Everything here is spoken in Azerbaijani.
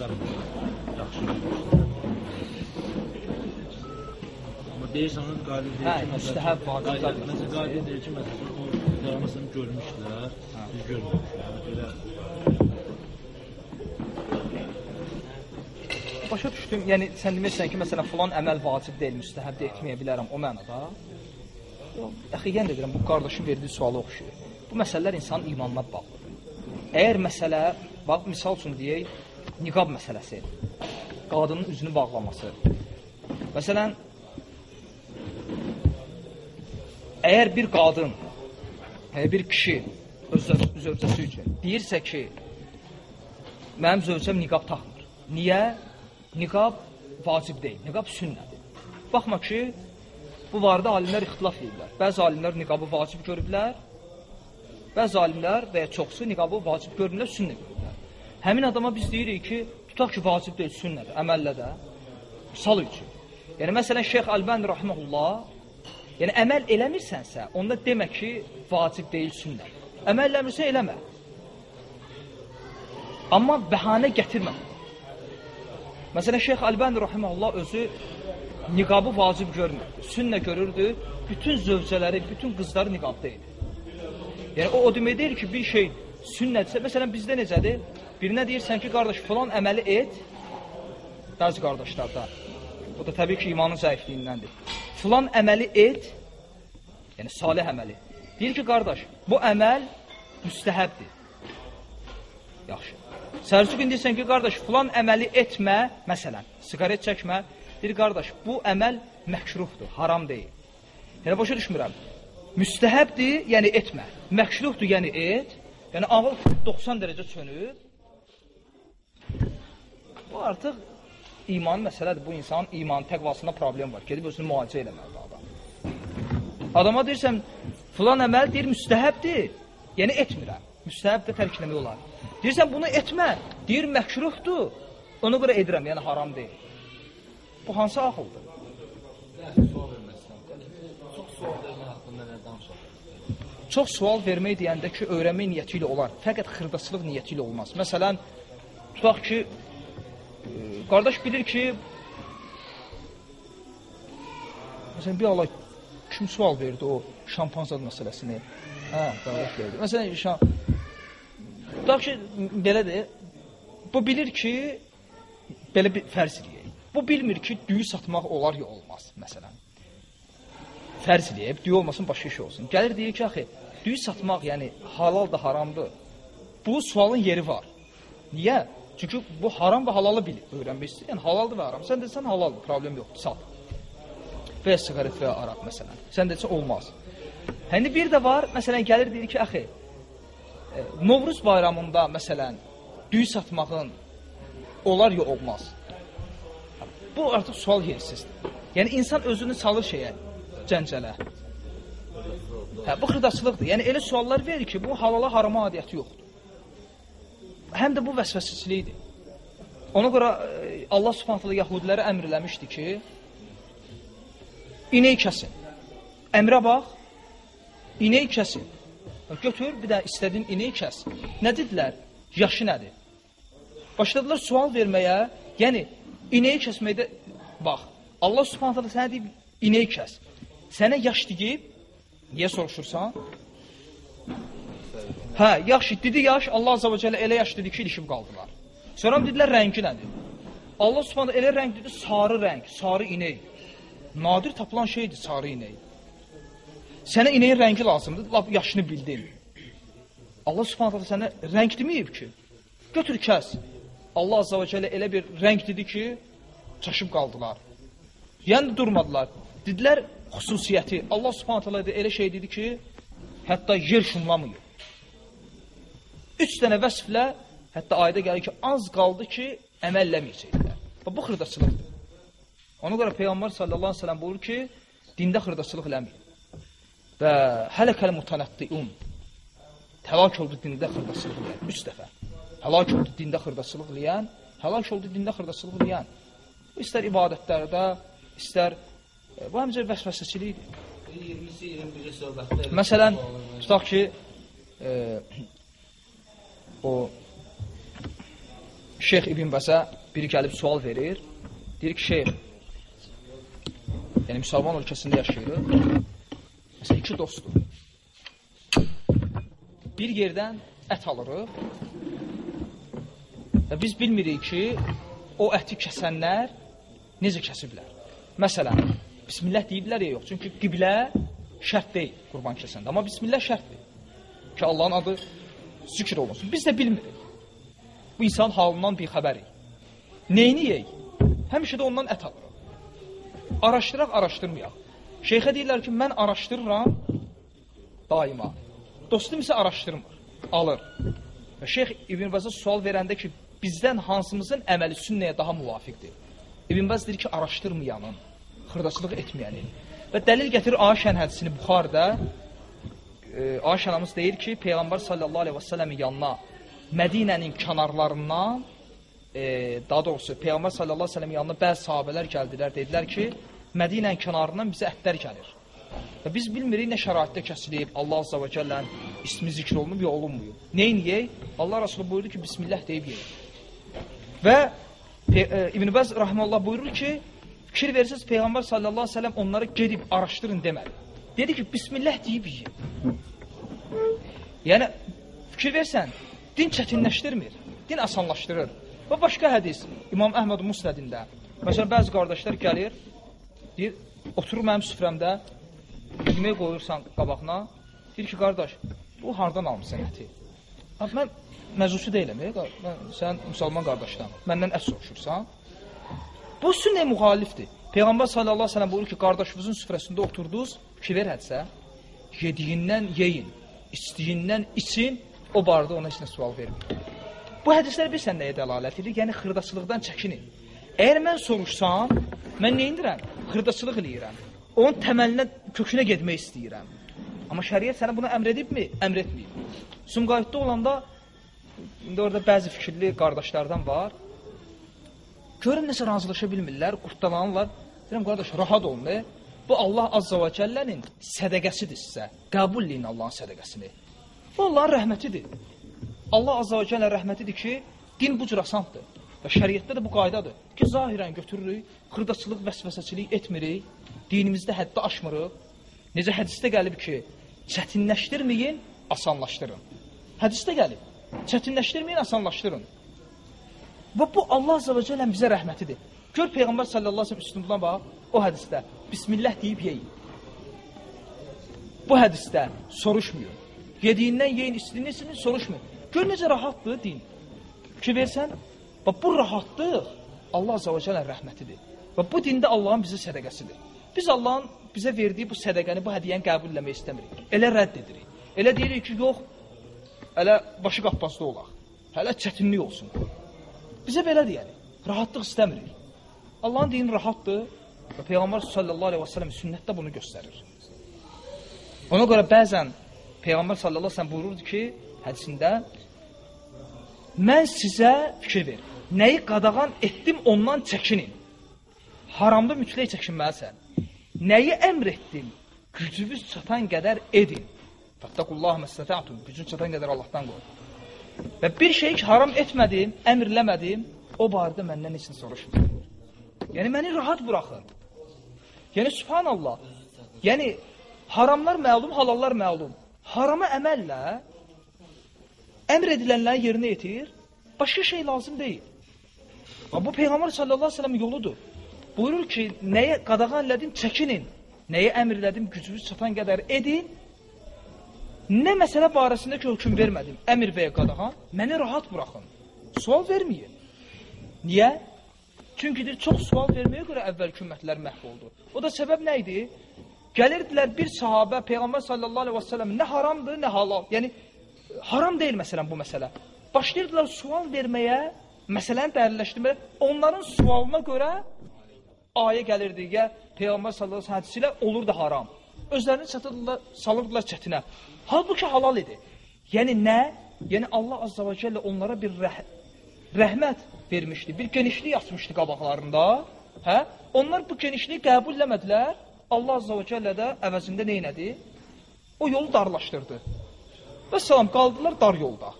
çıxarmır. Yaxşı. Amma deyirsən, onun qadi deyir Hə, ki, müstəhəb vacib qadi- zad Məsələn, qadi deyir ki, məsələn, o peyğəmbər görmüşdülər, biz görməmişik. Belə Başa düşdüm. Yəni sən demirsən ki, məsələn, filan əməl vacib deyil, müstəhəb də etməyə bilərəm o mənada. Yox, axı yenə deyirəm, bu qardaşın verdiyi suala oxşuyur. Bu məsələlər insanın imanına bağlıdır. Əgər məsələ, bax misal üçün deyək, niqab məsələsi, qadının üzünü bağlaması. Məsələn, əgər bir qadın, əgər bir kişi öz zöv- zövcəsi üçün deyirsə ki, mənim zövcəm niqab taxmır. Niyə? Niqab vacib deyil, niqab sünnədir. Baxma ki, bu barədə alimlər ixtilaf edirlər. Bəzi alimlər niqabı vacib görüblər, bəzi alimlər və ya çoxsu niqabı vacib görmürlər, sünnə görürlər. Həmin adama biz deyirik ki, tutaq ki, vacib deyil, sünnədir, əməllə də. Misal üçün. Yəni, məsələn, Şeyx Albani rahiməhullah, yəni əməl eləmirsənsə, onda demə ki, vacib deyil, sünnədir. Əməl eləmirsən, eləmə. Amma bəhanə gətirmə. Məsələn, Şeyx Albani rahimehullah özü niqabı vacib görmürdü. Sünnə görürdü. Bütün zövcələri, bütün qızları niqabda idi. Yəni o o demək deyil ki, bir şey sünnətsə, məsələn bizdə necədir? Birinə deyirsən ki, qardaş, falan əməli et. Bəzi qardaşlarda. Bu da təbii ki, imanın zəifliyindəndir. Falan əməli et. Yəni salih əməli. Deyir ki, qardaş, bu əməl müstəhəbdir. Yaxşı. Sərçü gün deyirsən ki, qardaş, filan əməli etmə, məsələn, siqaret çəkmə. Deyir, qardaş, bu əməl məkruhdur, haram deyil. Yəni, başa düşmürəm. Müstəhəbdir, yəni etmə. Məkruhdur, yəni et. Yəni, ağıl 90 dərəcə çönüb. Bu artıq iman məsələdir. Bu insanın iman təqvasında problem var. Gedib özünü müalicə eləməlidir adam. Adama deyirsən, filan əməl deyir, müstəhəbdir. Yəni, etmirəm. Müstəhəb də tərk eləmək olar. Deyirsən, bunu etmə. Deyir, məkruhdur. Ona görə edirəm, yəni haram deyil. Bu hansı ağıldır? Çox sual vermək deyəndə ki, öyrənmək niyyəti ilə olar. Fəqət xırdaçılıq niyyəti ilə olmaz. Məsələn, tutaq ki, qardaş bilir ki, məsələn, bir Allah kim sual verdi o şampanzad məsələsini? Hə, qardaş verdi. Məsələn, şam Tutaq ki, belədir. Bu bilir ki, belə bir fərz eləyək. Bu bilmir ki, düyü satmaq olar ya olmaz, məsələn. Fərz eləyib, düyü olmasın, başqa iş olsun. Gəlir deyir ki, axı, düyü satmaq, yəni halal da haramdır. Bu sualın yeri var. Niyə? Çünki bu haram və halalı bilir, öyrənmək istəyir. Yəni halaldır və haram. Sən desən halaldır, problem yoxdur, sat. Və ya siqaret və ya araq məsələn. Sən desən olmaz. Həndə bir də var, məsələn, gəlir deyir ki, axı, e, Novruz bayramında məsələn düyü satmağın olar ya olmaz. Bu artıq sual yersizdir. Yəni insan özünü salır şeyə, cəncələ. Hə, bu xırdaçılıqdır. Yəni elə suallar verir ki, bu halala harama adiyyəti yoxdur. Həm də bu vəsvəsəçilikdir. Ona görə e, Allah Subhanahu taala Yahudilərə əmr eləmişdi ki, inək kəsin. Əmrə bax, inək kəsin. Götür, bir də istədin inək kəs. Nə dedilər? Yaşı nədir? Başladılar sual verməyə, yəni inəyi kəsməkdə bax. Allah Subhanahu taala sənə deyib inəyi kəs. Sənə yaş deyib, niyə soruşursan? Hə, yaxşı, dedi yaş, Allah Azza və Cəllə elə yaş dedi ki, ilişib qaldılar. Sonra dedilər rəngi nədir? Allah Subhanahu elə rəng dedi, sarı rəng, sarı inək. Nadir tapılan şeydir sarı inək. Sənə inəyin rəngi lazımdır, lap yaşını bildin. Allah Subhanahu sənə rəng deməyib ki, götür kəs. Allah Azza və Cəllə elə bir rəng dedi ki, çaşıb qaldılar. Yəni durmadılar. Dedilər xüsusiyyəti. Allah Subhanahu taala elə şey dedi ki, hətta yer şumlamayıb. Üç dənə vəsflə hətta ayda gəlir ki, az qaldı ki, əməlləməyəcəklər. Və bu xırdaçılıqdır. Ona görə Peyğəmbər sallallahu əleyhi və səlləm buyurur ki, dində xırdaçılıq eləməyin. Və hələkəl mutanattiun. Həlak oldu dində xırdaçılıq eləyən. Üç dəfə. Həlak oldu dində xırdaçılıq eləyən, həlak oldu dində xırdaçılıq eləyən. İstər ibadətlərdə, istər e, bu həmcə vəsvəsəçilikdir. 20-si 21-ci söhbətdə Məsələn, tutaq ki, e, o Şeyx İbn Bəsə biri gəlib sual verir. Deyir ki, şeyx, yəni müsəlman ölkəsində yaşayırıq. Məsələn, iki dostdur. Bir yerdən ət alırıq və biz bilmirik ki, o əti kəsənlər necə kəsiblər. Məsələn, bismillah deyiblər ya yox. Çünki qiblə şərt deyil qurban kəsəndə. Amma bismillah şərtdir. Ki Allahın adı zikr olunsun. Biz də bilmirik. Bu insan halından bir xəbərik. Neyini yeyək? Həmişə də ondan ət alırıq. Araşdıraq, araşdırmayaq. Şeyxə deyirlər ki, mən araşdırıram daima. Dostum isə araşdırmır, alır. Və Şeyx İbn Baz'a sual verəndə ki, bizdən hansımızın əməli sünnəyə daha müvafiqdir? İbn Baz deyir ki, araşdırmayanın, xırdaçılıq etməyənin. Və dəlil gətirir Ayşən hədisini Buxarda. E, Ayşə anamız deyir ki, Peyğəmbər sallallahu əleyhi və səlləmin yanına Mədinənin kənarlarından e, daha doğrusu Peyğəmbər sallallahu əleyhi və səlləmin yanına bəzi sahabelər gəldilər, dedilər ki, Mədinənin kənarından bizə ətlər gəlir. Və biz bilmirik nə şəraitdə kəsilib, Allah azza və cəllənin ismi zikr olunub ya olunmuyub. Neyin yeyək? Allah Rasulü buyurdu ki, bismillah deyib yeyək. Və e, İbn Bəz rahmeullah buyurur ki, fikir versiniz Peyğəmbər sallallahu əleyhi və səlləm onları gedib araşdırın demədi. Dedi ki, bismillah deyib yeyin. Yəni fikir versən, din çətinləşdirmir, din asanlaşdırır. Və başqa hədis İmam Əhməd Musnədində. Məsələn, bəzi qardaşlar gəlir, deyir, oturur mənim süfrəmdə, yemək qoyursan qabağına, deyir ki, qardaş, bu hardan almısan əti? Abi, mən məzusu deyiləm, e, mən sən müsəlman qardaşdan, məndən ət soruşursan. Bu sünnə müxalifdir. Peyğəmbər sallallahu əleyhi və səlləm buyurur ki, qardaşınızın süfrəsində oturdunuz, fikir ver hədisə, yediyindən yeyin, içdiyindən için, o barədə ona heç nə sual verməyin. Bu hədislər bilirsən nəyə dəlalət edir? Yəni xırdaçılıqdan çəkinin. Əgər mən soruşsam, mən nə edirəm? Xırdaçılıq eləyirəm. Onun təməlinə, kökünə getmək istəyirəm. Amma şəriət sənə bunu əmr edibmi? Əmr etməyib. Sumqayıtda olanda indi orada bəzi fikirli qardaşlardan var. Görün necə razılaşa bilmirlər, qurtdalanırlar. Deyirəm qardaş, rahat olun. E? Bu Allah azza və cəllənin sədaqəsidir sizə. Qəbul eləyin Allahın sədaqəsini. Bu Allahın rəhmətidir. Allah azza və cəllə rəhmətidir ki, din bu cür asandır. Və şəriətdə də bu qaydadır ki, zahirən götürürük, xırdaçılıq, vəsvəsəçilik etmirik, dinimizdə həddi aşmırıq. Necə hədisdə gəlib ki, çətinləşdirməyin, asanlaşdırın. Hədisdə gəlib, çətinləşdirməyin, asanlaşdırın. Və bu Allah azza və cəllə bizə rəhmətidir. Gör Peyğəmbər sallallahu əleyhi və səlləm üslubuna bax, o hədisdə bismillah deyib yeyin. Bu hədisdə soruşmuyor. Yediyindən yeyin, istediyindən soruşmuyor. Gör necə rahatdır din. Ki versən, bax bu rahatlıq Allah azza və cəllə rəhmətidir. Və bu dində Allahın bizə sədaqəsidir. Biz Allahın bizə verdiyi bu sədaqəni, bu hədiyyəni qəbul etmək istəmirik. Elə rədd edirik. Elə deyirik ki, yox, elə başı qapbazda olaq. Hələ çətinlik olsun. Bizə belə deyərik. Rahatlıq istəmirik. Allahın dini rahatdır və Peyğəmbər sallallahu əleyhi və səlləm sünnətdə bunu göstərir. Ona görə bəzən Peyğəmbər sallallahu əleyhi və səlləm buyururdu ki, hədisində mən sizə fikir ver. Nəyi qadağan etdim, ondan çəkinin. Haramda mütləq çəkinməlisən. Nəyi əmr etdim? Gücünüz çatan qədər edin. Fattakullah məstəta'tum. Gücün çatan qədər Allahdan qorxun. Və bir şey ki, haram etmədim, əmrləmədim, o barədə məndən heç nə soruşmayın. Yəni məni rahat buraxın. Yəni subhanallah. Yəni haramlar məlum, halallar məlum. Harama əməllə əmr edilənləri yerinə yetir, başqa şey lazım deyil. Amma bu Peyğəmbər sallallahu əleyhi və səlləm yoludur. Buyurur ki, nəyə qadağan elədim, çəkinin. Nəyə əmr elədim, gücünüz çatan qədər edin. Nə məsələ barəsində ki, hökm vermədim, əmr və ya qadağan, məni rahat buraxın. Sual verməyin. Niyə? Çünki deyir, çox sual verməyə görə əvvəlki ümmətlər məhv oldu. O da səbəb nə idi? Gəlirdilər bir sahabə Peyğəmbər sallallahu əleyhi və səlləm nə haramdır, nə halal. Yəni haram deyil məsələn bu məsələ. Başlayırdılar sual verməyə, məsələni dərinləşdirməyə. Onların sualına görə ayə gəlirdi, ya Peyğəmbər sallallahu əleyhi və hədisi ilə olurdu haram. Özlərini çatırdılar, salırdılar çətinə. Halbuki halal idi. Yəni nə? Yəni Allah azza və cəllə onlara bir rəh rəhmət vermişdi, bir genişlik açmışdı qabaqlarında. Hə? Onlar bu genişliyi qəbul eləmədilər. Allah azza və cəllə də əvəzində nə etdi? O yolu darlaşdırdı. Və salam qaldılar dar yolda.